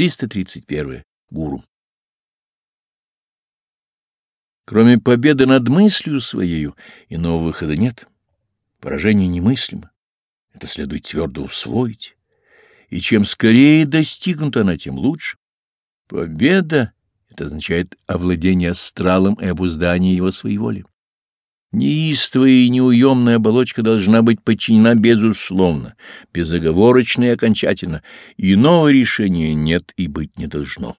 331. Гуру. Кроме победы над мыслью своею, иного выхода нет. Поражение немыслимо. Это следует твердо усвоить. И чем скорее достигнута она, тем лучше. Победа — это означает овладение астралом и обуздание его своей воли. Неистовая и неуемная оболочка должна быть подчинена безусловно, безоговорочно и окончательно. Иного решения нет и быть не должно.